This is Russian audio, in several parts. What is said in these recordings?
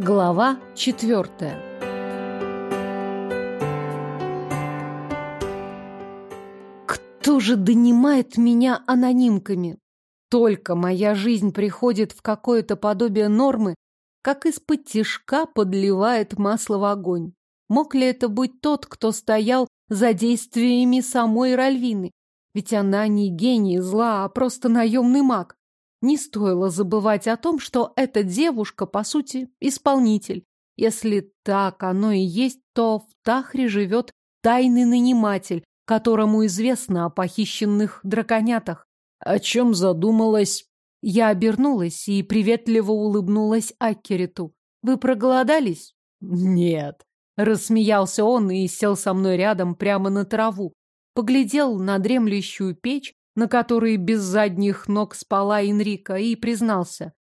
Глава четвертая. Кто же донимает меня анонимками? Только моя жизнь приходит в какое-то подобие нормы, как из-под тишка подливает масло в огонь. Мог ли это быть тот, кто стоял за действиями самой Ральвины? Ведь она не гений зла, а просто наемный маг. Не стоило забывать о том, что эта девушка, по сути, исполнитель. Если так оно и есть, то в Тахре живет тайный наниматель, которому известно о похищенных драконятах. О чем задумалась? Я обернулась и приветливо улыбнулась Аккериту. Вы проголодались? Нет. Рассмеялся он и сел со мной рядом прямо на траву. Поглядел на дремлющую печь, на которой без задних ног спала Энрика, и признался.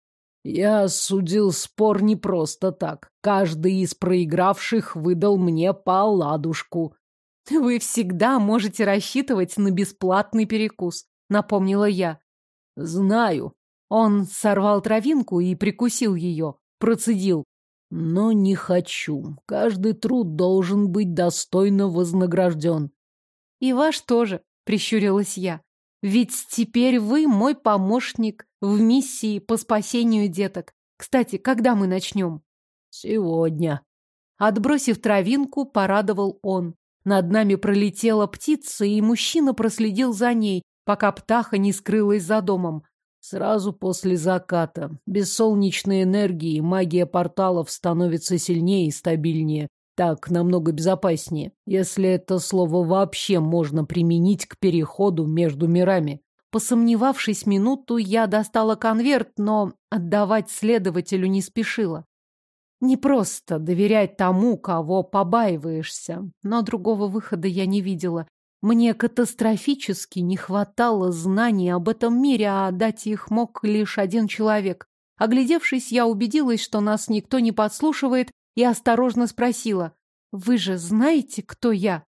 Я судил спор не просто так. Каждый из проигравших выдал мне по ладушку. Вы всегда можете рассчитывать на бесплатный перекус, напомнила я. Знаю. Он сорвал травинку и прикусил ее, процедил. Но не хочу. Каждый труд должен быть достойно вознагражден. И ваш тоже, прищурилась я. Ведь теперь вы мой помощник в миссии по спасению деток. Кстати, когда мы начнем? Сегодня. Отбросив травинку, порадовал он. Над нами пролетела птица, и мужчина проследил за ней, пока птаха не скрылась за домом. Сразу после заката. Без солнечной энергии магия порталов становится сильнее и стабильнее. Так намного безопаснее, если это слово вообще можно применить к переходу между мирами. Посомневавшись минуту, я достала конверт, но отдавать следователю не спешила. Не просто доверять тому, кого побаиваешься, но другого выхода я не видела. Мне катастрофически не хватало знаний об этом мире, а дать их мог лишь один человек. Оглядевшись, я убедилась, что нас никто не подслушивает, и осторожно спросила. «Вы же знаете, кто я?»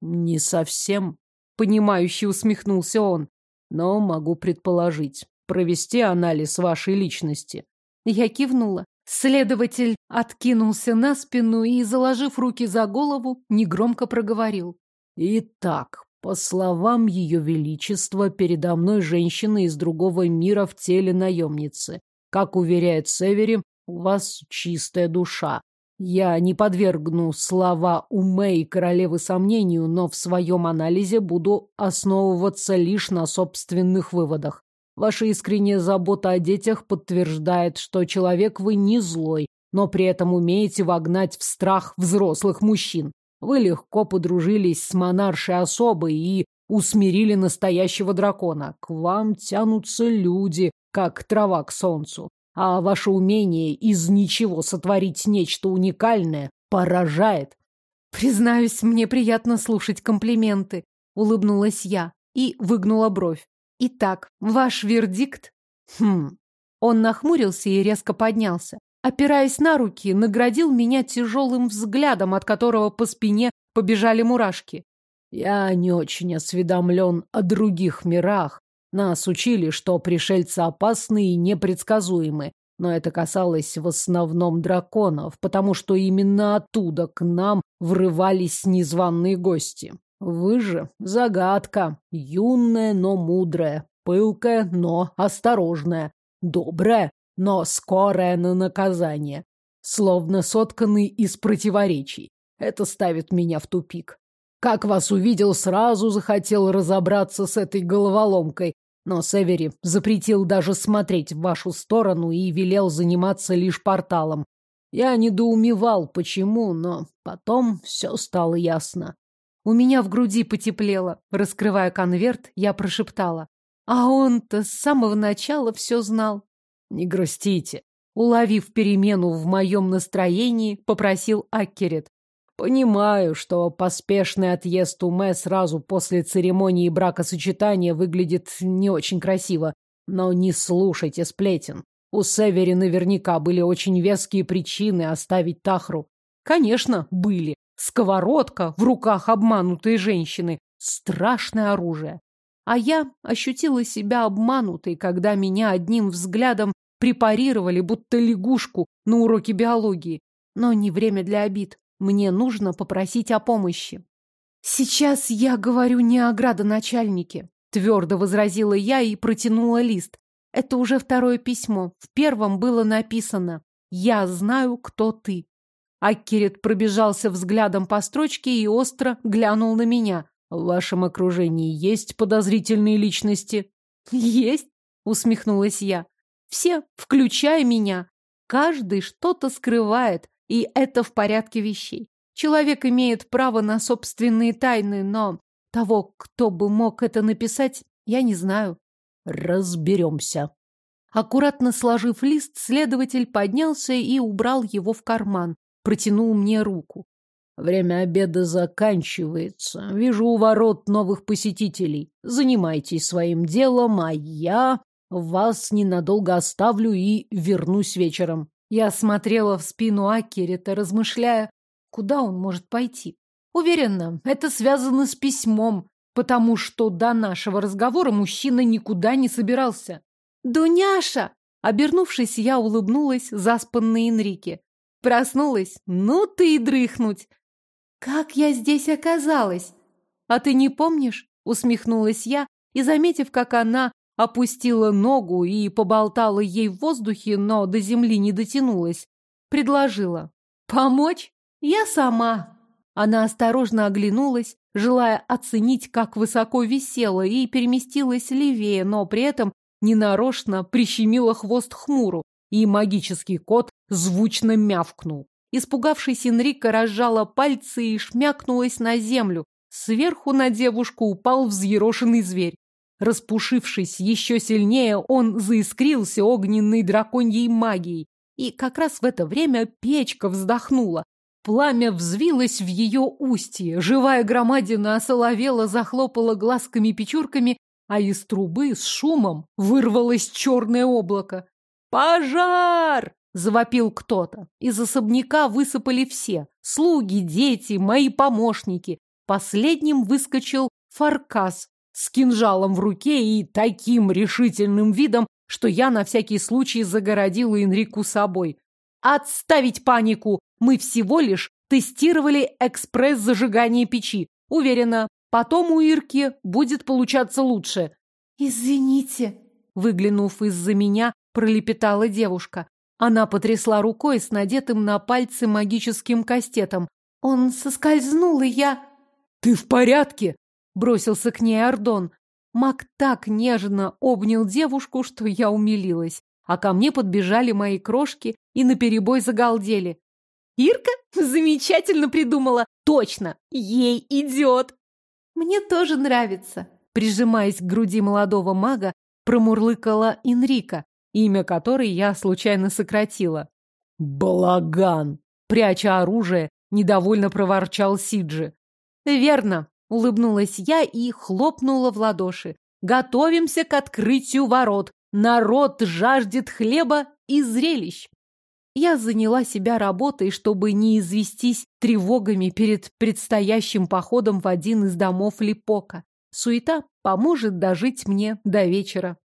«Не совсем», — понимающе усмехнулся он. «Но могу предположить. Провести анализ вашей личности». Я кивнула. Следователь откинулся на спину и, заложив руки за голову, негромко проговорил. «Итак, по словам Ее Величества, передо мной женщина из другого мира в теле наемницы. Как уверяет Севери, у вас чистая душа. Я не подвергну слова Умэй королевы сомнению, но в своем анализе буду основываться лишь на собственных выводах. Ваша искренняя забота о детях подтверждает, что человек вы не злой, но при этом умеете вогнать в страх взрослых мужчин. Вы легко подружились с монаршей особой и усмирили настоящего дракона. К вам тянутся люди, как трава к солнцу а ваше умение из ничего сотворить нечто уникальное поражает. Признаюсь, мне приятно слушать комплименты, улыбнулась я и выгнула бровь. Итак, ваш вердикт? Хм. Он нахмурился и резко поднялся. Опираясь на руки, наградил меня тяжелым взглядом, от которого по спине побежали мурашки. Я не очень осведомлен о других мирах, нас учили, что пришельцы опасны и непредсказуемы, но это касалось в основном драконов, потому что именно оттуда к нам врывались незваные гости. Вы же загадка, юная, но мудрая, пылкая, но осторожная, добрая, но скорая на наказание, словно сотканный из противоречий. Это ставит меня в тупик. Как вас увидел, сразу захотел разобраться с этой головоломкой, но Севери запретил даже смотреть в вашу сторону и велел заниматься лишь порталом. Я недоумевал, почему, но потом все стало ясно. У меня в груди потеплело. Раскрывая конверт, я прошептала. А он-то с самого начала все знал. Не грустите. Уловив перемену в моем настроении, попросил Аккерет. Понимаю, что поспешный отъезд Уме сразу после церемонии бракосочетания выглядит не очень красиво, но не слушайте сплетен. У Севери наверняка были очень веские причины оставить Тахру. Конечно, были. Сковородка в руках обманутой женщины. Страшное оружие. А я ощутила себя обманутой, когда меня одним взглядом препарировали, будто лягушку на уроке биологии. Но не время для обид. Мне нужно попросить о помощи. Сейчас я говорю не о градоначальнике, твердо возразила я и протянула лист. Это уже второе письмо. В первом было написано «Я знаю, кто ты». Аккерет пробежался взглядом по строчке и остро глянул на меня. «В вашем окружении есть подозрительные личности?» «Есть», — усмехнулась я. «Все, включая меня. Каждый что-то скрывает, и это в порядке вещей. Человек имеет право на собственные тайны, но того, кто бы мог это написать, я не знаю». «Разберемся», Аккуратно сложив лист, следователь поднялся и убрал его в карман протянул мне руку. Время обеда заканчивается. Вижу у ворот новых посетителей. Занимайтесь своим делом, а я вас ненадолго оставлю и вернусь вечером. Я смотрела в спину Акерета, размышляя, куда он может пойти. Уверена, это связано с письмом, потому что до нашего разговора мужчина никуда не собирался. «Дуняша!» Обернувшись, я улыбнулась заспанной Энрике. Проснулась? Ну ты и дрыхнуть. Как я здесь оказалась? А ты не помнишь? Усмехнулась я и, заметив, как она опустила ногу и поболтала ей в воздухе, но до земли не дотянулась, предложила. Помочь? Я сама. Она осторожно оглянулась, желая оценить, как высоко висела, и переместилась левее, но при этом ненарочно прищемила хвост хмуру, и магический кот звучно мявкнул. Испугавшись, Энрика разжала пальцы и шмякнулась на землю. Сверху на девушку упал взъерошенный зверь. Распушившись еще сильнее, он заискрился огненной драконьей магией. И как раз в это время печка вздохнула. Пламя взвилось в ее устье. Живая громадина осоловела, захлопала глазками-печурками, а из трубы с шумом вырвалось черное облако. «Пожар!» — завопил кто-то. Из особняка высыпали все — слуги, дети, мои помощники. Последним выскочил Фаркас с кинжалом в руке и таким решительным видом, что я на всякий случай загородила Энрику собой. «Отставить панику! Мы всего лишь тестировали экспресс-зажигание печи. Уверена, потом у Ирки будет получаться лучше». «Извините», — выглянув из-за меня, пролепетала девушка. Она потрясла рукой с надетым на пальцы магическим кастетом. Он соскользнул, и я... «Ты в порядке?» — бросился к ней Ордон. Маг так нежно обнял девушку, что я умилилась. А ко мне подбежали мои крошки и наперебой загалдели. «Ирка замечательно придумала! Точно! Ей идет!» «Мне тоже нравится!» Прижимаясь к груди молодого мага, промурлыкала Инрика имя которой я случайно сократила. «Балаган!» Пряча оружие, недовольно проворчал Сиджи. «Верно!» — улыбнулась я и хлопнула в ладоши. «Готовимся к открытию ворот! Народ жаждет хлеба и зрелищ!» Я заняла себя работой, чтобы не известись тревогами перед предстоящим походом в один из домов Липока. Суета поможет дожить мне до вечера.